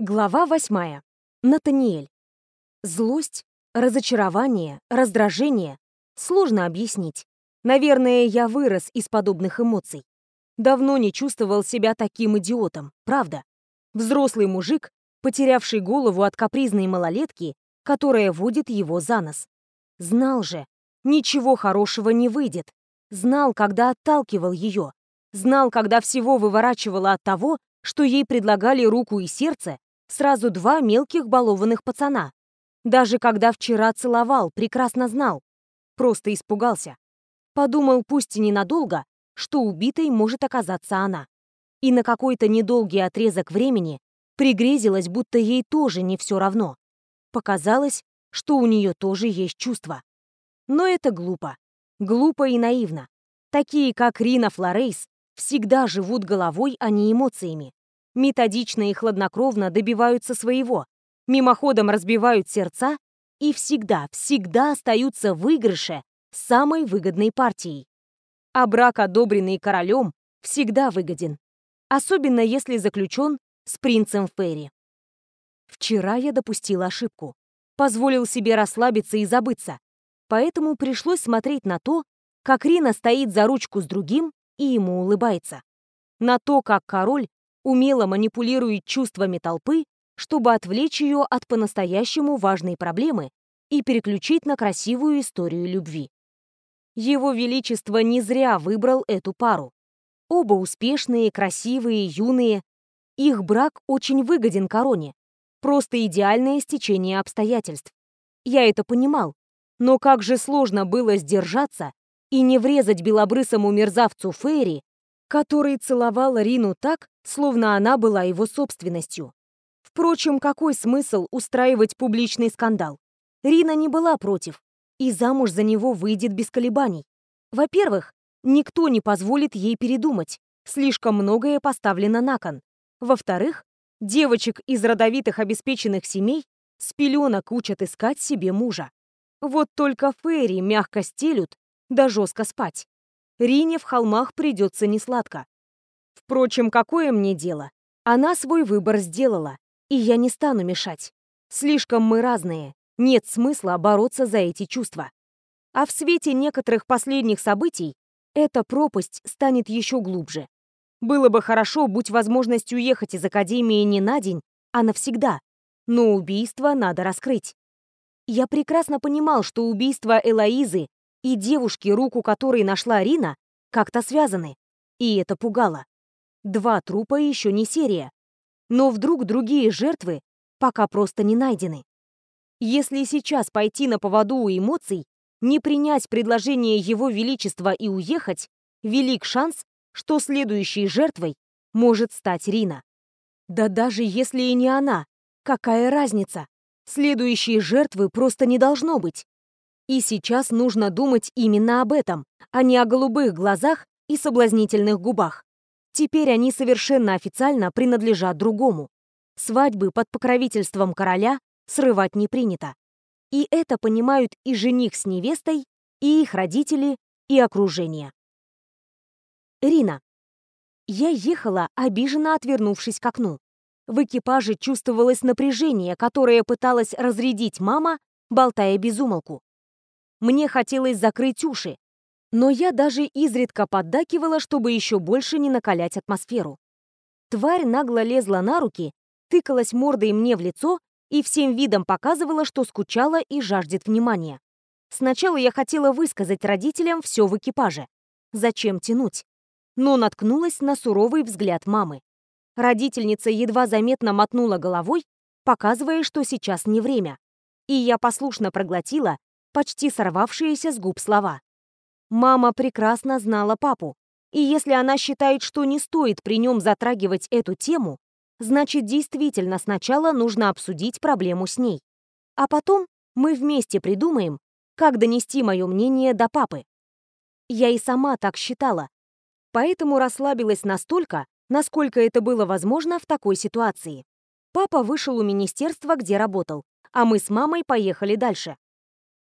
Глава восьмая. Натаниэль. Злость, разочарование, раздражение. Сложно объяснить. Наверное, я вырос из подобных эмоций. Давно не чувствовал себя таким идиотом, правда. Взрослый мужик, потерявший голову от капризной малолетки, которая водит его за нос. Знал же, ничего хорошего не выйдет. Знал, когда отталкивал ее. Знал, когда всего выворачивало от того, что ей предлагали руку и сердце, сразу два мелких балованных пацана. Даже когда вчера целовал, прекрасно знал. Просто испугался. Подумал, пусть и ненадолго, что убитой может оказаться она. И на какой-то недолгий отрезок времени пригрезилось, будто ей тоже не все равно. Показалось, что у нее тоже есть чувства. Но это глупо. Глупо и наивно. Такие, как Рина Флорейс, всегда живут головой, а не эмоциями методично и хладнокровно добиваются своего, мимоходом разбивают сердца и всегда, всегда остаются в выигрыше самой выгодной партией. А брак, одобренный королем, всегда выгоден, особенно если заключен с принцем Ферри. Вчера я допустил ошибку, позволил себе расслабиться и забыться, поэтому пришлось смотреть на то, как Рина стоит за ручку с другим и ему улыбается. На то, как король умело манипулирует чувствами толпы, чтобы отвлечь ее от по-настоящему важной проблемы и переключить на красивую историю любви. Его Величество не зря выбрал эту пару. Оба успешные, красивые, юные. Их брак очень выгоден короне. Просто идеальное стечение обстоятельств. Я это понимал. Но как же сложно было сдержаться и не врезать белобрысому мерзавцу Фейри, который целовал Рину так, словно она была его собственностью. Впрочем, какой смысл устраивать публичный скандал? Рина не была против, и замуж за него выйдет без колебаний. Во-первых, никто не позволит ей передумать, слишком многое поставлено на кон. Во-вторых, девочек из родовитых обеспеченных семей с пеленок учат искать себе мужа. Вот только Фейри мягко стелют, да жестко спать. Рине в холмах придется несладко. Впрочем, какое мне дело? Она свой выбор сделала, и я не стану мешать. Слишком мы разные, нет смысла бороться за эти чувства. А в свете некоторых последних событий эта пропасть станет еще глубже. Было бы хорошо, будь возможность уехать из Академии не на день, а навсегда. Но убийство надо раскрыть. Я прекрасно понимал, что убийство Элоизы и девушки, руку которой нашла Рина, как-то связаны. И это пугало. Два трупа еще не серия. Но вдруг другие жертвы пока просто не найдены. Если сейчас пойти на поводу у эмоций, не принять предложение Его Величества и уехать, велик шанс, что следующей жертвой может стать Рина. Да даже если и не она, какая разница? Следующей жертвы просто не должно быть. И сейчас нужно думать именно об этом, а не о голубых глазах и соблазнительных губах. Теперь они совершенно официально принадлежат другому. Свадьбы под покровительством короля срывать не принято. И это понимают и жених с невестой, и их родители, и окружение. Рина. Я ехала, обиженно отвернувшись к окну. В экипаже чувствовалось напряжение, которое пыталась разрядить мама, болтая без умолку. Мне хотелось закрыть уши, но я даже изредка поддакивала, чтобы еще больше не накалять атмосферу. Тварь нагло лезла на руки, тыкалась мордой мне в лицо и всем видом показывала, что скучала и жаждет внимания. Сначала я хотела высказать родителям все в экипаже. Зачем тянуть? Но наткнулась на суровый взгляд мамы. Родительница едва заметно мотнула головой, показывая, что сейчас не время. И я послушно проглотила, почти сорвавшиеся с губ слова. Мама прекрасно знала папу, и если она считает, что не стоит при нем затрагивать эту тему, значит, действительно сначала нужно обсудить проблему с ней. А потом мы вместе придумаем, как донести мое мнение до папы. Я и сама так считала, поэтому расслабилась настолько, насколько это было возможно в такой ситуации. Папа вышел у министерства, где работал, а мы с мамой поехали дальше.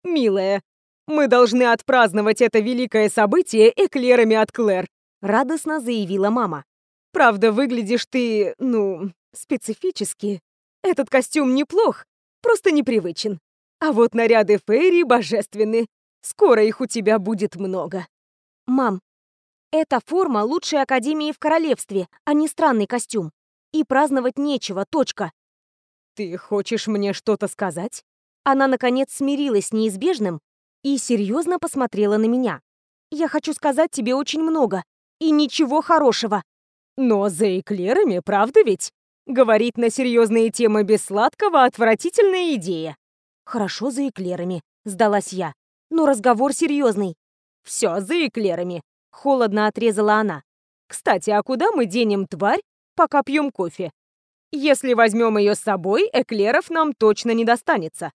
«Милая, мы должны отпраздновать это великое событие эклерами от Клэр», радостно заявила мама. «Правда, выглядишь ты, ну, специфически». Этот костюм неплох, просто непривычен. А вот наряды Фейри божественны. Скоро их у тебя будет много. Мам, эта форма лучшей академии в королевстве, а не странный костюм. И праздновать нечего, точка. Ты хочешь мне что-то сказать? Она, наконец, смирилась с неизбежным и серьезно посмотрела на меня. Я хочу сказать тебе очень много. И ничего хорошего. Но за эклерами, правда ведь? Говорить на серьезные темы без сладкого — отвратительная идея. Хорошо за эклерами, сдалась я. Но разговор серьезный. Все за эклерами, холодно отрезала она. Кстати, а куда мы денем тварь, пока пьем кофе? Если возьмем ее с собой, эклеров нам точно не достанется.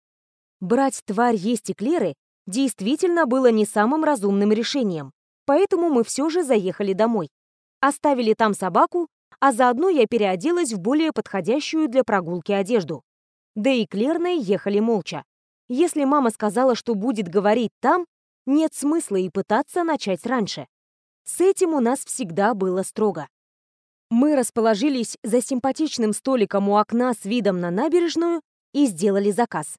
Брать тварь есть эклеры действительно было не самым разумным решением, поэтому мы все же заехали домой. Оставили там собаку, а заодно я переоделась в более подходящую для прогулки одежду. Да и Клерной ехали молча. Если мама сказала, что будет говорить там, нет смысла и пытаться начать раньше. С этим у нас всегда было строго. Мы расположились за симпатичным столиком у окна с видом на набережную и сделали заказ.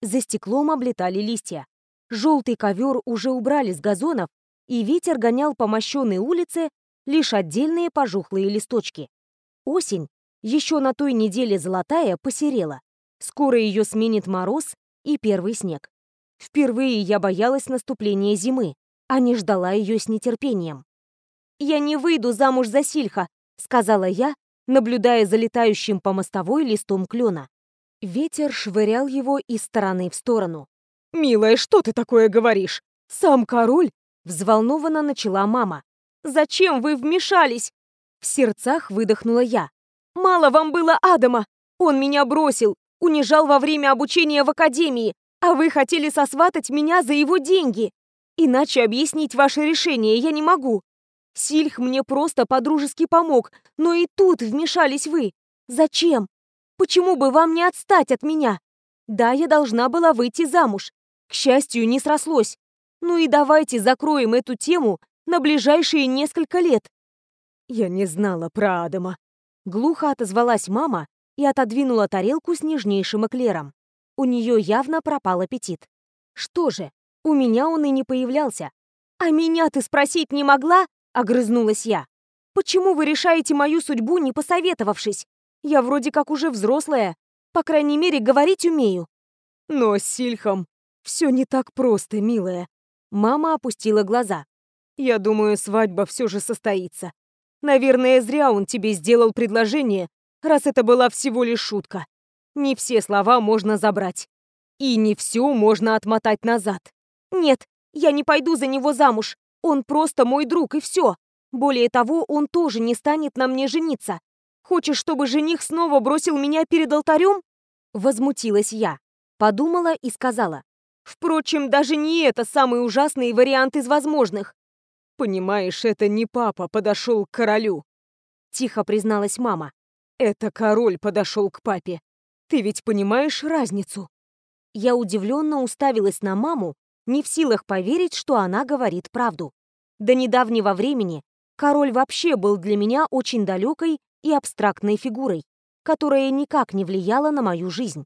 За стеклом облетали листья. Желтый ковер уже убрали с газонов, и ветер гонял по мощенной улице лишь отдельные пожухлые листочки. Осень, еще на той неделе золотая, посерела. Скоро ее сменит мороз и первый снег. Впервые я боялась наступления зимы, а не ждала ее с нетерпением. «Я не выйду замуж за Сильха», — сказала я, наблюдая за летающим по мостовой листом клена. Ветер швырял его из стороны в сторону. «Милая, что ты такое говоришь? Сам король?» Взволнованно начала мама. «Зачем вы вмешались?» В сердцах выдохнула я. «Мало вам было Адама! Он меня бросил, унижал во время обучения в академии, а вы хотели сосватать меня за его деньги. Иначе объяснить ваше решение я не могу. Сильх мне просто подружески помог, но и тут вмешались вы. Зачем? Почему бы вам не отстать от меня? Да, я должна была выйти замуж. К счастью, не срослось. Ну и давайте закроем эту тему на ближайшие несколько лет. Я не знала про Адама. Глухо отозвалась мама и отодвинула тарелку с нежнейшим эклером. У нее явно пропал аппетит. Что же, у меня он и не появлялся. «А меня ты спросить не могла?» — огрызнулась я. «Почему вы решаете мою судьбу, не посоветовавшись? Я вроде как уже взрослая. По крайней мере, говорить умею». «Но с Сильхом все не так просто, милая». Мама опустила глаза. «Я думаю, свадьба все же состоится. Наверное, зря он тебе сделал предложение, раз это была всего лишь шутка. Не все слова можно забрать. И не все можно отмотать назад. Нет, я не пойду за него замуж. Он просто мой друг, и все. Более того, он тоже не станет на мне жениться. Хочешь, чтобы жених снова бросил меня перед алтарем? Возмутилась я. Подумала и сказала. Впрочем, даже не это самый ужасный вариант из возможных. Понимаешь, это не папа подошел к королю. Тихо призналась мама. Это король подошел к папе. Ты ведь понимаешь разницу? Я удивленно уставилась на маму, не в силах поверить, что она говорит правду. До недавнего времени король вообще был для меня очень далекой и абстрактной фигурой, которая никак не влияла на мою жизнь.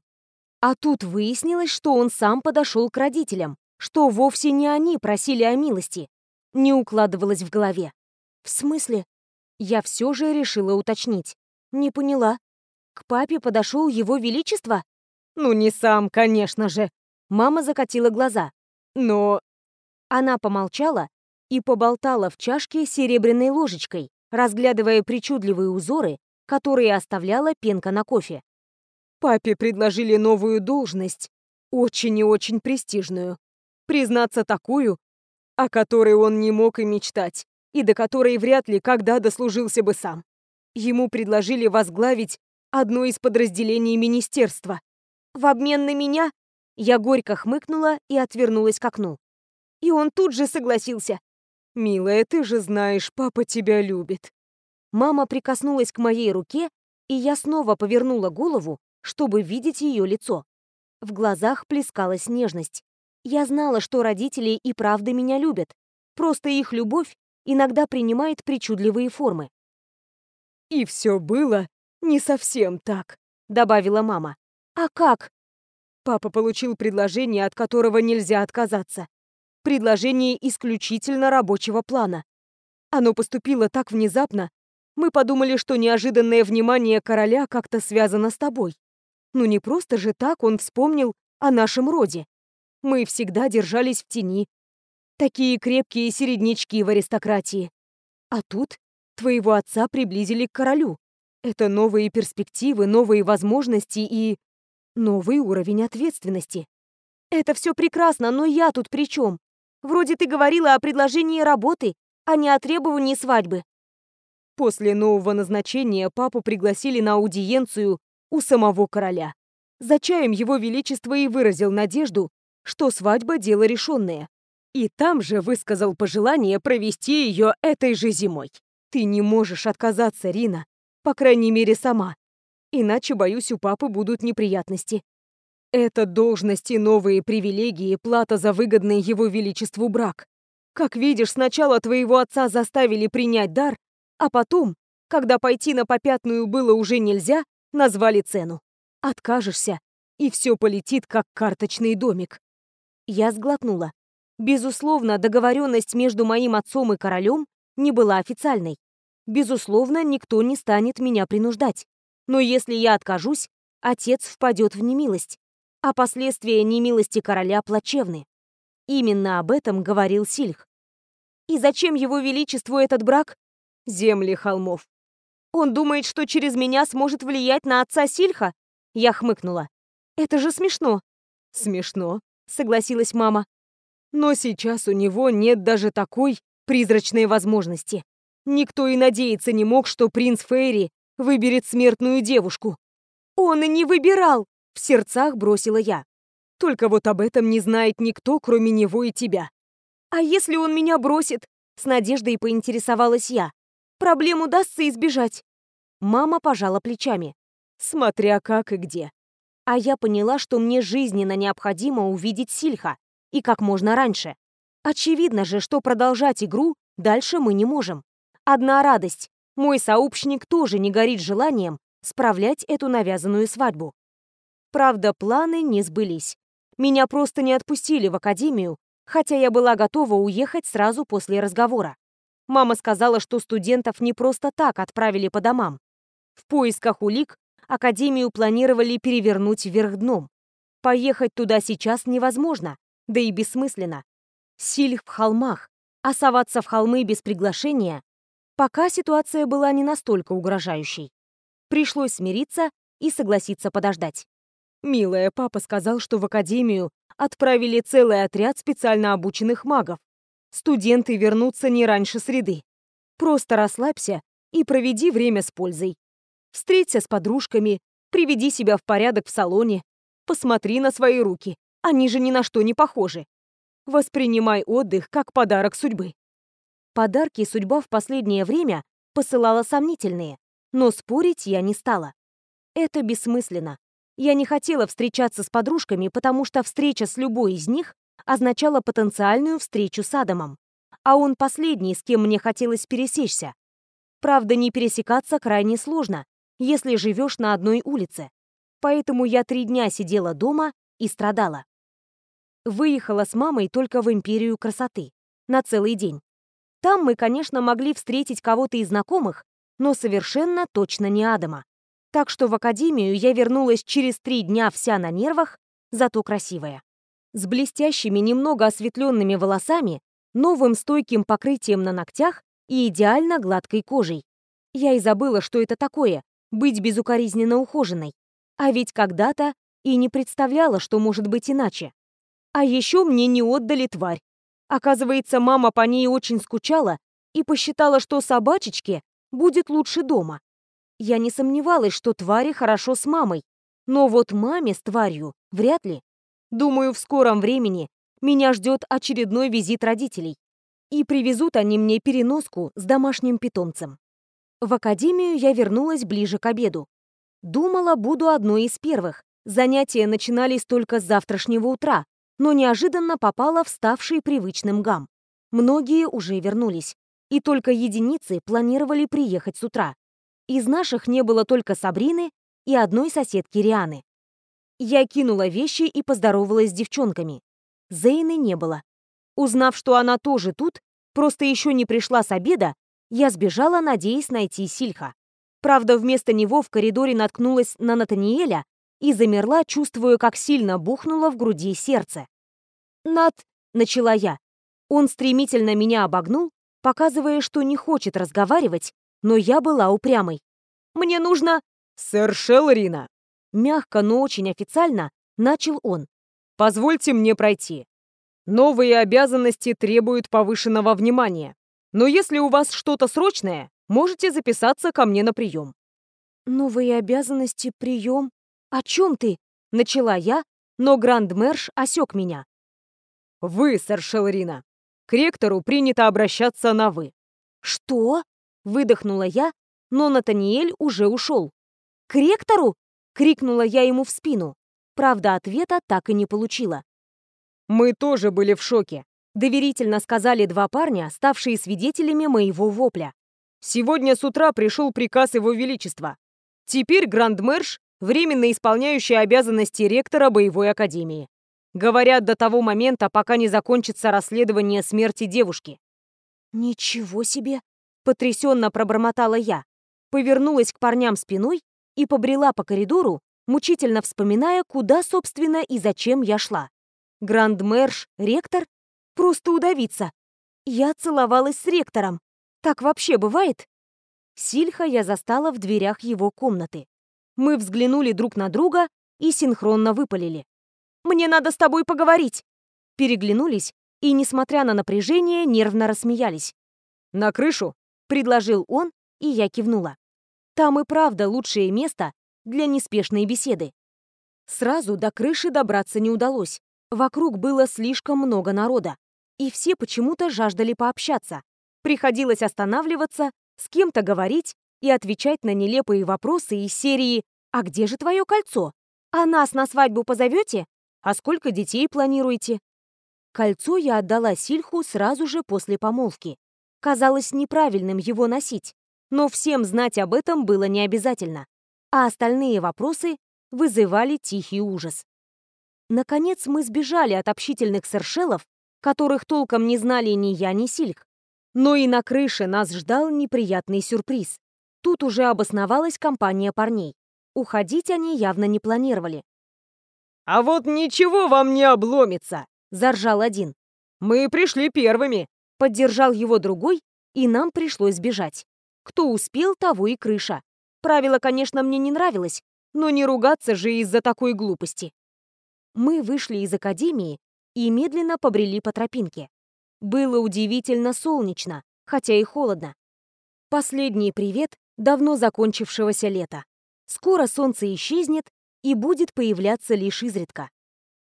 А тут выяснилось, что он сам подошел к родителям, что вовсе не они просили о милости. Не укладывалось в голове. В смысле? Я все же решила уточнить. Не поняла. К папе подошел его величество? Ну, не сам, конечно же. Мама закатила глаза. Но... Она помолчала и поболтала в чашке серебряной ложечкой, разглядывая причудливые узоры, которые оставляла пенка на кофе. Папе предложили новую должность, очень и очень престижную. Признаться, такую, о которой он не мог и мечтать, и до которой вряд ли когда дослужился бы сам. Ему предложили возглавить одно из подразделений министерства. В обмен на меня я горько хмыкнула и отвернулась к окну. И он тут же согласился. «Милая, ты же знаешь, папа тебя любит». Мама прикоснулась к моей руке, и я снова повернула голову, чтобы видеть ее лицо. В глазах плескалась нежность. Я знала, что родители и правда меня любят. Просто их любовь иногда принимает причудливые формы. И все было не совсем так. добавила мама. А как? Папа получил предложение, от которого нельзя отказаться. Предложение исключительно рабочего плана. Оно поступило так внезапно. Мы подумали, что неожиданное внимание короля как-то связано с тобой. Ну не просто же так он вспомнил о нашем роде. Мы всегда держались в тени. Такие крепкие середнячки в аристократии. А тут твоего отца приблизили к королю. Это новые перспективы, новые возможности и... новый уровень ответственности. Это все прекрасно, но я тут при чем? Вроде ты говорила о предложении работы, а не о требовании свадьбы. После нового назначения папу пригласили на аудиенцию у самого короля. За чаем его величество и выразил надежду, что свадьба – дело решенное. И там же высказал пожелание провести ее этой же зимой. Ты не можешь отказаться, Рина, по крайней мере, сама. Иначе, боюсь, у папы будут неприятности. Это должности, новые привилегии, плата за выгодный его величеству брак. Как видишь, сначала твоего отца заставили принять дар, а потом, когда пойти на попятную было уже нельзя, назвали цену. Откажешься, и все полетит, как карточный домик. Я сглотнула. Безусловно, договоренность между моим отцом и королем не была официальной. Безусловно, никто не станет меня принуждать. Но если я откажусь, отец впадет в немилость а последствия немилости короля плачевны. Именно об этом говорил Сильх. И зачем его величеству этот брак? Земли холмов. Он думает, что через меня сможет влиять на отца Сильха? Я хмыкнула. Это же смешно. Смешно, согласилась мама. Но сейчас у него нет даже такой призрачной возможности. Никто и надеяться не мог, что принц Фейри выберет смертную девушку. Он и не выбирал, в сердцах бросила я. Только вот об этом не знает никто, кроме него и тебя. А если он меня бросит? С надеждой поинтересовалась я. Проблем удастся избежать. Мама пожала плечами. Смотря как и где. А я поняла, что мне жизненно необходимо увидеть Сильха. И как можно раньше. Очевидно же, что продолжать игру дальше мы не можем. Одна радость. Мой сообщник тоже не горит желанием справлять эту навязанную свадьбу. Правда, планы не сбылись. Меня просто не отпустили в академию, хотя я была готова уехать сразу после разговора. Мама сказала, что студентов не просто так отправили по домам. В поисках улик академию планировали перевернуть вверх дном. Поехать туда сейчас невозможно, да и бессмысленно. Силь в холмах, а соваться в холмы без приглашения Пока ситуация была не настолько угрожающей. Пришлось смириться и согласиться подождать. «Милая, папа сказал, что в академию отправили целый отряд специально обученных магов. Студенты вернутся не раньше среды. Просто расслабься и проведи время с пользой. Встреться с подружками, приведи себя в порядок в салоне, посмотри на свои руки, они же ни на что не похожи. Воспринимай отдых как подарок судьбы». Подарки судьба в последнее время посылала сомнительные, но спорить я не стала. Это бессмысленно. Я не хотела встречаться с подружками, потому что встреча с любой из них означала потенциальную встречу с Адамом. А он последний, с кем мне хотелось пересечься. Правда, не пересекаться крайне сложно, если живешь на одной улице. Поэтому я три дня сидела дома и страдала. Выехала с мамой только в Империю красоты. На целый день. Там мы, конечно, могли встретить кого-то из знакомых, но совершенно точно не Адама. Так что в академию я вернулась через три дня вся на нервах, зато красивая. С блестящими, немного осветленными волосами, новым стойким покрытием на ногтях и идеально гладкой кожей. Я и забыла, что это такое — быть безукоризненно ухоженной. А ведь когда-то и не представляла, что может быть иначе. А еще мне не отдали тварь. Оказывается, мама по ней очень скучала и посчитала, что собачечке будет лучше дома. Я не сомневалась, что твари хорошо с мамой, но вот маме с тварью вряд ли. Думаю, в скором времени меня ждет очередной визит родителей. И привезут они мне переноску с домашним питомцем. В академию я вернулась ближе к обеду. Думала, буду одной из первых. Занятия начинались только с завтрашнего утра, но неожиданно попала в ставший привычным гам. Многие уже вернулись, и только единицы планировали приехать с утра. Из наших не было только Сабрины и одной соседки Рианы. Я кинула вещи и поздоровалась с девчонками. Зейны не было. Узнав, что она тоже тут, просто еще не пришла с обеда, я сбежала, надеясь найти Сильха. Правда, вместо него в коридоре наткнулась на Натаниэля и замерла, чувствуя, как сильно бухнуло в груди сердце. «Нат...» — начала я. Он стремительно меня обогнул, показывая, что не хочет разговаривать, но я была упрямой. «Мне нужно...» «Сэр Шеллорина!» Мягко, но очень официально начал он. «Позвольте мне пройти. Новые обязанности требуют повышенного внимания. Но если у вас что-то срочное, можете записаться ко мне на прием». «Новые обязанности, прием? О чем ты?» Начала я, но Гранд-Мэрш осек меня. «Вы, сэр Шелрина. К ректору принято обращаться на «вы». «Что?» — выдохнула я, но Натаниэль уже ушел. «К ректору?» — крикнула я ему в спину. Правда, ответа так и не получила. «Мы тоже были в шоке», — доверительно сказали два парня, ставшие свидетелями моего вопля. «Сегодня с утра пришел приказ Его Величества. Теперь Гранд-Мэрш — временно исполняющий обязанности ректора боевой академии. Говорят, до того момента, пока не закончится расследование смерти девушки». «Ничего себе!» — потрясенно пробормотала я. Повернулась к парням спиной и побрела по коридору, мучительно вспоминая, куда, собственно, и зачем я шла. Гранд-мэрш, ректор? Просто удавиться. Я целовалась с ректором. Так вообще бывает? Сильха я застала в дверях его комнаты. Мы взглянули друг на друга и синхронно выпалили. «Мне надо с тобой поговорить!» Переглянулись и, несмотря на напряжение, нервно рассмеялись. «На крышу?» — предложил он, и я кивнула. Там и правда лучшее место для неспешной беседы. Сразу до крыши добраться не удалось. Вокруг было слишком много народа, и все почему-то жаждали пообщаться. Приходилось останавливаться, с кем-то говорить и отвечать на нелепые вопросы из серии «А где же твое кольцо? А нас на свадьбу позовете? А сколько детей планируете?» Кольцо я отдала Сильху сразу же после помолвки. Казалось неправильным его носить, но всем знать об этом было не обязательно, а остальные вопросы вызывали тихий ужас. Наконец мы сбежали от общительных сершелов, которых толком не знали ни я, ни Сильк. Но и на крыше нас ждал неприятный сюрприз. Тут уже обосновалась компания парней. Уходить они явно не планировали. «А вот ничего вам не обломится!» — заржал один. «Мы пришли первыми!» — поддержал его другой, и нам пришлось бежать. Кто успел, того и крыша. Правило, конечно, мне не нравилось, но не ругаться же из-за такой глупости. Мы вышли из академии и медленно побрели по тропинке. Было удивительно солнечно, хотя и холодно. Последний привет давно закончившегося лета. Скоро солнце исчезнет и будет появляться лишь изредка.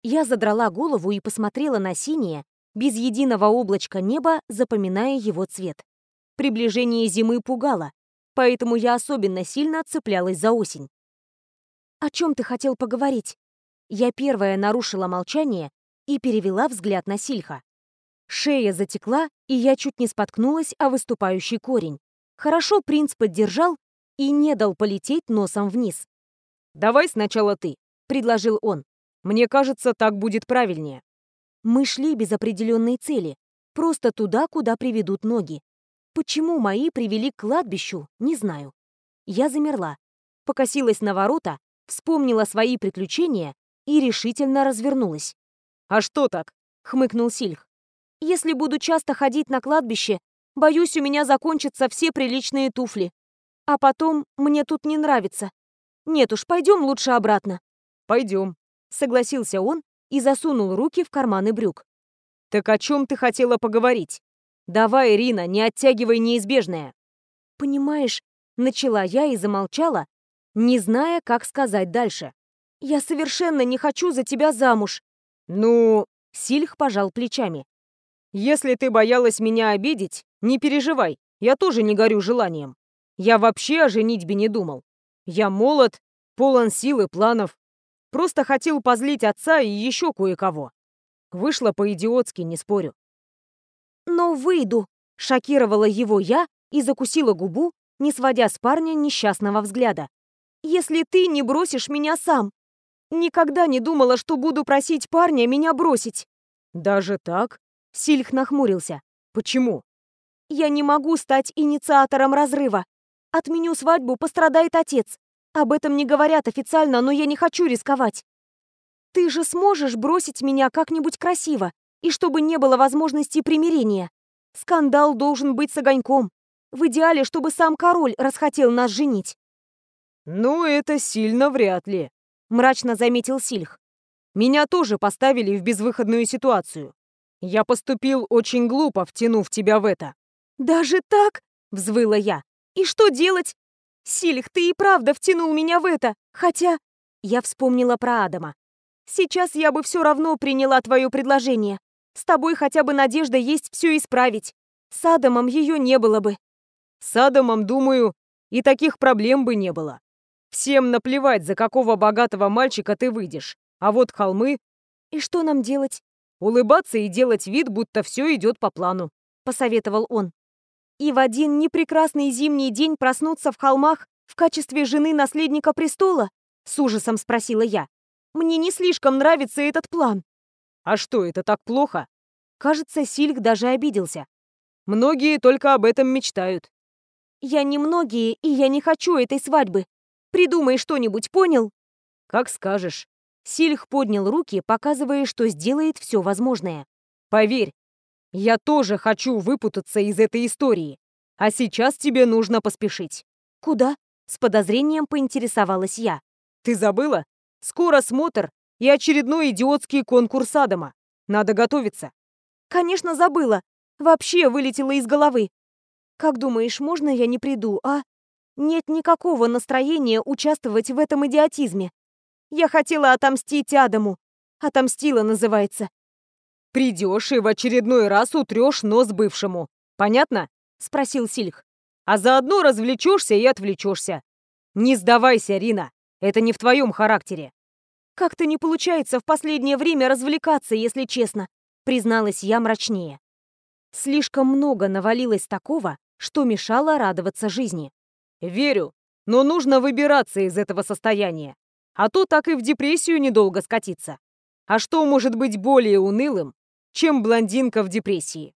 Я задрала голову и посмотрела на синее, без единого облачка неба, запоминая его цвет. Приближение зимы пугало, поэтому я особенно сильно цеплялась за осень. «О чем ты хотел поговорить?» Я первая нарушила молчание и перевела взгляд на Сильха. Шея затекла, и я чуть не споткнулась о выступающий корень. Хорошо принц поддержал и не дал полететь носом вниз. «Давай сначала ты», — предложил он. «Мне кажется, так будет правильнее». Мы шли без определенной цели, просто туда, куда приведут ноги. Почему мои привели к кладбищу, не знаю. Я замерла, покосилась на ворота, вспомнила свои приключения и решительно развернулась. «А что так?» — хмыкнул Сильх. «Если буду часто ходить на кладбище, боюсь, у меня закончатся все приличные туфли. А потом мне тут не нравится. Нет уж, пойдем лучше обратно». «Пойдем», — согласился он и засунул руки в карманы брюк. «Так о чем ты хотела поговорить? Давай, Ирина, не оттягивай неизбежное». «Понимаешь, начала я и замолчала, не зная, как сказать дальше. «Я совершенно не хочу за тебя замуж». «Ну...» — Сильх пожал плечами. «Если ты боялась меня обидеть, не переживай, я тоже не горю желанием. Я вообще о женитьбе не думал. Я молод, полон сил и планов. Просто хотел позлить отца и еще кое-кого. Вышло по-идиотски, не спорю». «Но выйду», — шокировала его я и закусила губу, не сводя с парня несчастного взгляда. если ты не бросишь меня сам. Никогда не думала, что буду просить парня меня бросить. Даже так? Сильх нахмурился. Почему? Я не могу стать инициатором разрыва. Отменю свадьбу, пострадает отец. Об этом не говорят официально, но я не хочу рисковать. Ты же сможешь бросить меня как-нибудь красиво, и чтобы не было возможности примирения. Скандал должен быть с огоньком. В идеале, чтобы сам король расхотел нас женить. «Ну, это сильно вряд ли», — мрачно заметил Сильх. «Меня тоже поставили в безвыходную ситуацию. Я поступил очень глупо, втянув тебя в это». «Даже так?» — взвыла я. «И что делать? Сильх, ты и правда втянул меня в это, хотя...» Я вспомнила про Адама. «Сейчас я бы все равно приняла твое предложение. С тобой хотя бы надежда есть все исправить. С Адамом ее не было бы». «С Адамом, думаю, и таких проблем бы не было. Всем наплевать, за какого богатого мальчика ты выйдешь. А вот холмы... И что нам делать? Улыбаться и делать вид, будто все идет по плану, посоветовал он. И в один непрекрасный зимний день проснуться в холмах в качестве жены наследника престола? С ужасом спросила я. Мне не слишком нравится этот план. А что, это так плохо? Кажется, Сильк даже обиделся. Многие только об этом мечтают. Я не многие, и я не хочу этой свадьбы. Придумай что-нибудь, понял?» «Как скажешь». Сильх поднял руки, показывая, что сделает все возможное. «Поверь, я тоже хочу выпутаться из этой истории. А сейчас тебе нужно поспешить». «Куда?» — с подозрением поинтересовалась я. «Ты забыла? Скоро смотр и очередной идиотский конкурс Адама. Надо готовиться». «Конечно, забыла. Вообще вылетело из головы. Как думаешь, можно я не приду, а?» Нет никакого настроения участвовать в этом идиотизме. Я хотела отомстить Адаму. Отомстила, называется. Придешь и в очередной раз утрешь нос бывшему. Понятно? Спросил Сильх. А заодно развлечешься и отвлечешься. Не сдавайся, Рина. Это не в твоем характере. Как-то не получается в последнее время развлекаться, если честно, призналась я мрачнее. Слишком много навалилось такого, что мешало радоваться жизни. Верю, но нужно выбираться из этого состояния. А то так и в депрессию недолго скатиться. А что может быть более унылым, чем блондинка в депрессии?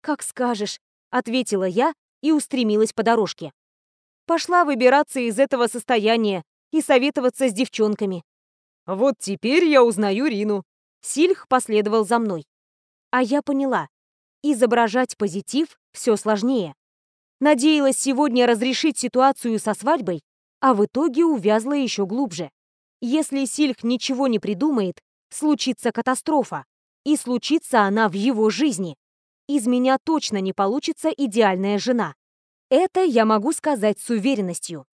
«Как скажешь», — ответила я и устремилась по дорожке. Пошла выбираться из этого состояния и советоваться с девчонками. Вот теперь я узнаю Рину. Сильх последовал за мной. А я поняла, изображать позитив все сложнее. Надеялась сегодня разрешить ситуацию со свадьбой, а в итоге увязла еще глубже. Если Сильх ничего не придумает, случится катастрофа. И случится она в его жизни. Из меня точно не получится идеальная жена. Это я могу сказать с уверенностью.